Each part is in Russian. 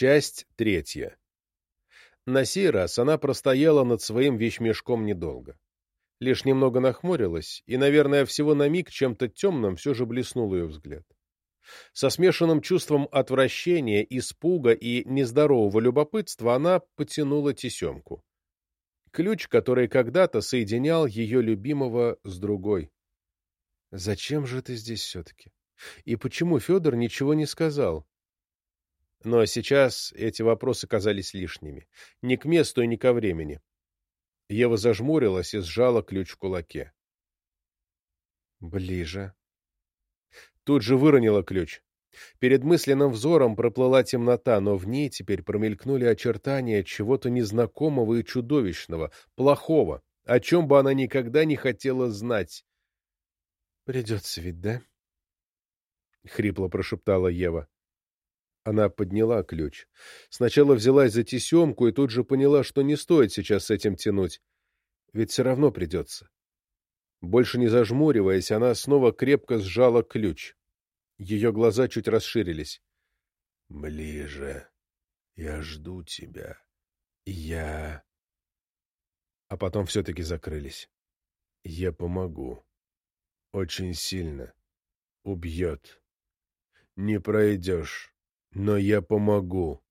Часть третья. На сей раз она простояла над своим вещмешком недолго. Лишь немного нахмурилась, и, наверное, всего на миг чем-то темным все же блеснул ее взгляд. Со смешанным чувством отвращения, испуга и нездорового любопытства она потянула тесемку. Ключ, который когда-то соединял ее любимого с другой. Зачем же ты здесь все-таки? И почему Федор ничего не сказал? Но сейчас эти вопросы казались лишними. Ни к месту и ни ко времени. Ева зажмурилась и сжала ключ в кулаке. Ближе. Тут же выронила ключ. Перед мысленным взором проплыла темнота, но в ней теперь промелькнули очертания чего-то незнакомого и чудовищного, плохого, о чем бы она никогда не хотела знать. «Придется ведь, да?» — хрипло прошептала Ева. Она подняла ключ. Сначала взялась за тесемку и тут же поняла, что не стоит сейчас с этим тянуть. Ведь все равно придется. Больше не зажмуриваясь, она снова крепко сжала ключ. Ее глаза чуть расширились. «Ближе. Я жду тебя. Я...» А потом все-таки закрылись. «Я помогу. Очень сильно. Убьет. Не пройдешь. Но я помогу.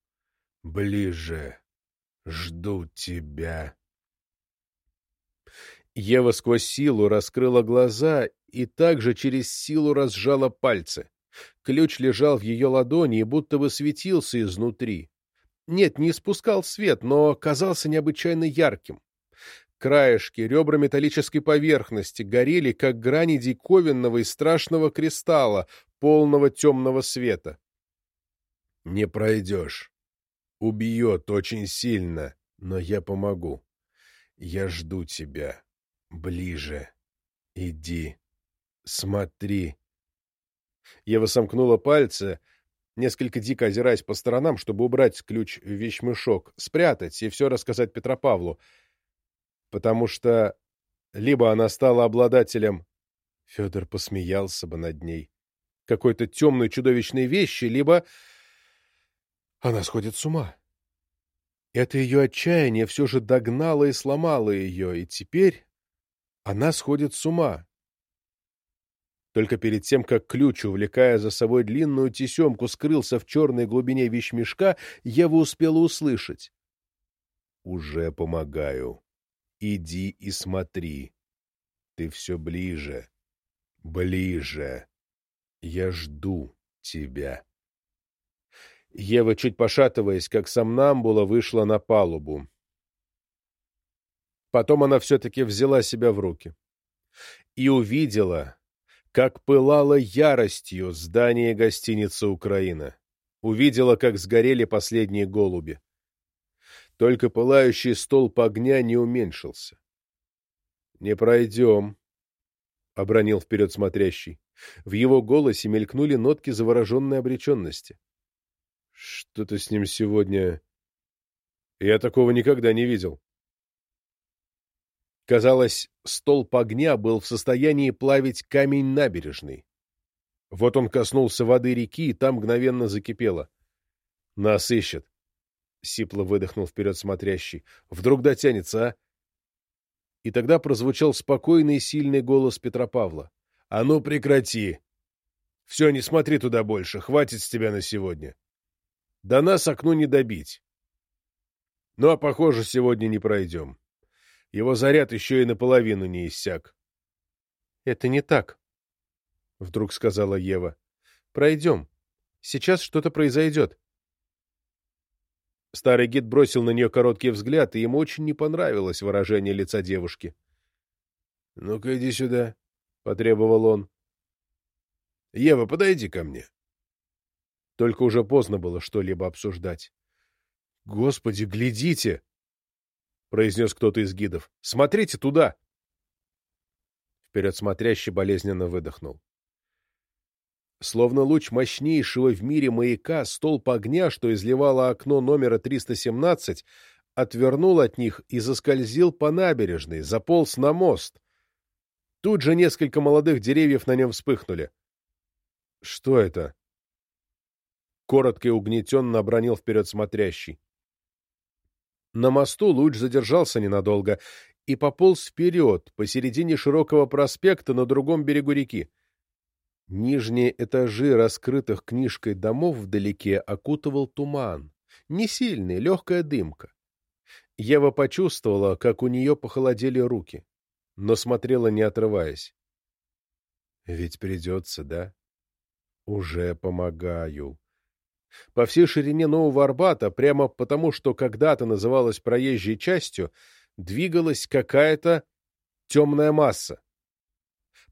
Ближе. Жду тебя». Ева сквозь силу раскрыла глаза и также через силу разжала пальцы. Ключ лежал в ее ладони и будто бы светился изнутри. Нет, не испускал свет, но казался необычайно ярким. Краешки, ребра металлической поверхности горели, как грани диковинного и страшного кристалла, полного темного света. «Не пройдешь. Убьет очень сильно, но я помогу. Я жду тебя. Ближе. Иди. Смотри. Ева сомкнула пальцы, несколько дико озираясь по сторонам, чтобы убрать ключ в вещмешок, спрятать и все рассказать Петропавлу, потому что либо она стала обладателем... Федор посмеялся бы над ней. Какой-то темной чудовищной вещи, либо она сходит с ума. Это ее отчаяние все же догнало и сломало ее, и теперь она сходит с ума. Только перед тем, как ключ, увлекая за собой длинную тесемку, скрылся в черной глубине вещмешка, Ева успела услышать. «Уже помогаю. Иди и смотри. Ты все ближе. Ближе. Я жду тебя». Ева, чуть пошатываясь, как сомнамбула, вышла на палубу. Потом она все-таки взяла себя в руки и увидела, как пылало яростью здание гостиницы «Украина». Увидела, как сгорели последние голуби. Только пылающий столб огня не уменьшился. «Не пройдем», — обронил вперед смотрящий. В его голосе мелькнули нотки завороженной обреченности. «Что-то с ним сегодня...» «Я такого никогда не видел». Казалось, столб огня был в состоянии плавить камень набережной. Вот он коснулся воды реки, и там мгновенно закипело. «Нас ищет!» — сипло выдохнул вперед смотрящий. «Вдруг дотянется, а?» И тогда прозвучал спокойный и сильный голос Петра Павла. «А ну прекрати! Все, не смотри туда больше, хватит с тебя на сегодня. До нас окно не добить. Ну, а, похоже, сегодня не пройдем. Его заряд еще и наполовину не иссяк. — Это не так, — вдруг сказала Ева. — Пройдем. Сейчас что-то произойдет. Старый гид бросил на нее короткий взгляд, и ему очень не понравилось выражение лица девушки. — Ну-ка, иди сюда, — потребовал он. — Ева, подойди ко мне. Только уже поздно было что-либо обсуждать. — Господи, глядите! — произнес кто-то из гидов. — Смотрите туда! Вперед смотрящий болезненно выдохнул. Словно луч мощнейшего в мире маяка, столб огня, что изливало окно номера 317, отвернул от них и заскользил по набережной, заполз на мост. Тут же несколько молодых деревьев на нем вспыхнули. — Что это? Коротко и угнетенно обронил вперед смотрящий. На мосту луч задержался ненадолго и пополз вперед, посередине широкого проспекта на другом берегу реки. Нижние этажи раскрытых книжкой домов вдалеке окутывал туман. Не сильный, легкая дымка. Ева почувствовала, как у нее похолодели руки, но смотрела, не отрываясь. «Ведь придется, да?» «Уже помогаю». По всей ширине Нового Арбата, прямо потому, что когда-то называлась проезжей частью, двигалась какая-то темная масса.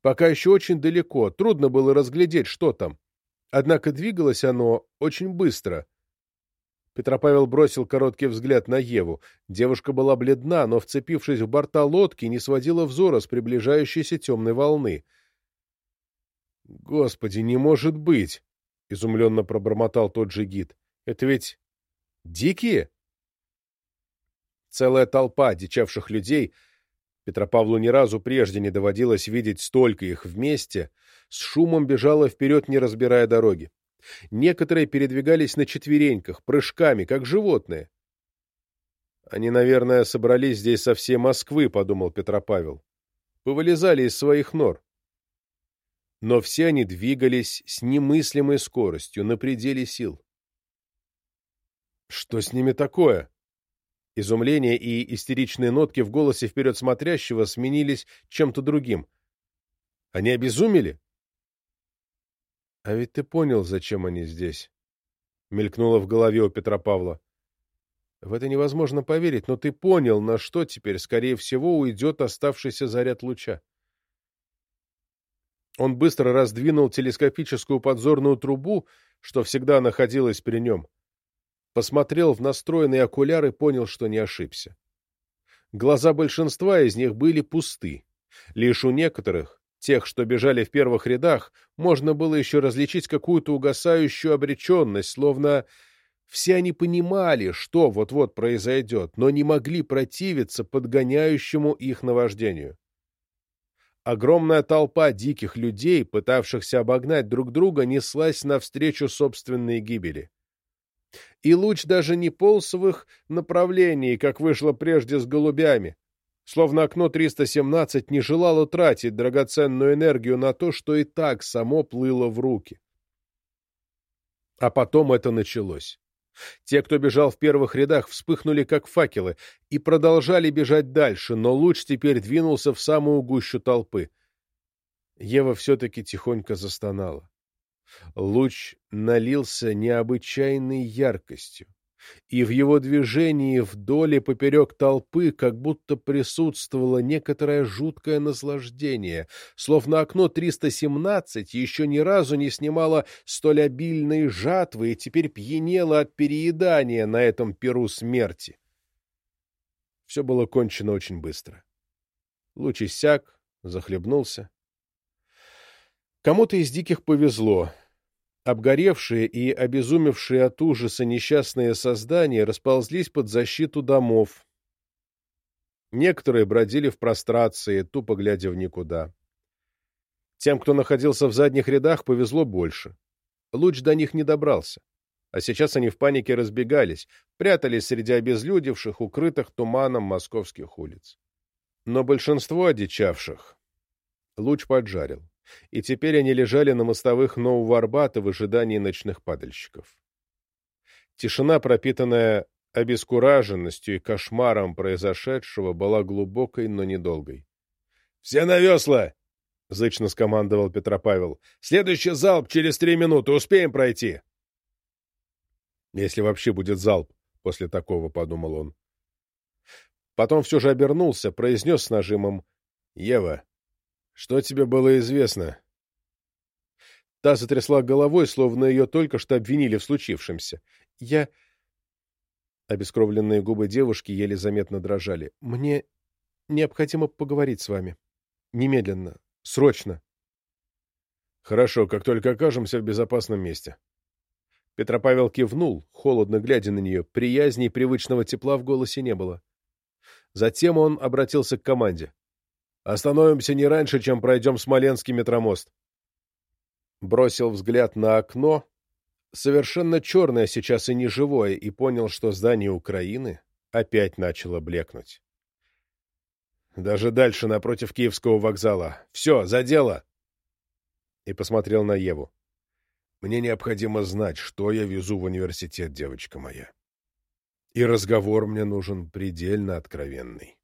Пока еще очень далеко, трудно было разглядеть, что там. Однако двигалось оно очень быстро. Петропавел бросил короткий взгляд на Еву. Девушка была бледна, но, вцепившись в борта лодки, не сводила взора с приближающейся темной волны. «Господи, не может быть!» — изумленно пробормотал тот же гид. «Это ведь дикие?» Целая толпа дичавших людей, Петропавлу ни разу прежде не доводилось видеть столько их вместе, с шумом бежала вперед, не разбирая дороги. Некоторые передвигались на четвереньках, прыжками, как животные. «Они, наверное, собрались здесь со всей Москвы», — подумал Петропавел. «Повылезали из своих нор». Но все они двигались с немыслимой скоростью, на пределе сил. «Что с ними такое?» Изумление и истеричные нотки в голосе вперед смотрящего сменились чем-то другим. Они обезумели? — А ведь ты понял, зачем они здесь? — мелькнуло в голове у Петра Павла. — В это невозможно поверить, но ты понял, на что теперь, скорее всего, уйдет оставшийся заряд луча. Он быстро раздвинул телескопическую подзорную трубу, что всегда находилась при нем посмотрел в настроенные окуляры понял, что не ошибся. Глаза большинства из них были пусты. Лишь у некоторых, тех, что бежали в первых рядах, можно было еще различить какую-то угасающую обреченность, словно все они понимали, что вот-вот произойдет, но не могли противиться подгоняющему их наваждению. Огромная толпа диких людей, пытавшихся обогнать друг друга, неслась навстречу собственной гибели и луч даже не полз в их направлении, как вышло прежде с голубями, словно окно 317 не желало тратить драгоценную энергию на то, что и так само плыло в руки. А потом это началось. Те, кто бежал в первых рядах, вспыхнули как факелы и продолжали бежать дальше, но луч теперь двинулся в самую гущу толпы. Ева все-таки тихонько застонала. Луч налился необычайной яркостью, и в его движении вдоль и поперек толпы как будто присутствовало некоторое жуткое наслаждение, словно окно 317 еще ни разу не снимало столь обильной жатвы и теперь пьянело от переедания на этом перу смерти. Все было кончено очень быстро. Луч иссяк, захлебнулся. Кому-то из диких повезло. Обгоревшие и обезумевшие от ужаса несчастные создания расползлись под защиту домов. Некоторые бродили в прострации, тупо глядя в никуда. Тем, кто находился в задних рядах, повезло больше. Луч до них не добрался. А сейчас они в панике разбегались, прятались среди обезлюдевших, укрытых туманом московских улиц. Но большинство одичавших луч поджарил и теперь они лежали на мостовых Нового Арбата в ожидании ночных падальщиков. Тишина, пропитанная обескураженностью и кошмаром произошедшего, была глубокой, но недолгой. — Все на весла! — зычно скомандовал Петропавел. — Следующий залп через три минуты. Успеем пройти. — Если вообще будет залп после такого, — подумал он. Потом все же обернулся, произнес с нажимом. — Ева, что тебе было известно? Та затрясла головой, словно ее только что обвинили в случившемся. Я... Обескровленные губы девушки еле заметно дрожали. Мне необходимо поговорить с вами. Немедленно. Срочно. Хорошо, как только окажемся в безопасном месте. Петропавел кивнул, холодно глядя на нее. Приязни и привычного тепла в голосе не было. Затем он обратился к команде. Остановимся не раньше, чем пройдем Смоленский метромост. Бросил взгляд на окно, совершенно черное сейчас и неживое, и понял, что здание Украины опять начало блекнуть. Даже дальше, напротив Киевского вокзала. Все, за дело! И посмотрел на Еву. Мне необходимо знать, что я везу в университет, девочка моя. И разговор мне нужен предельно откровенный.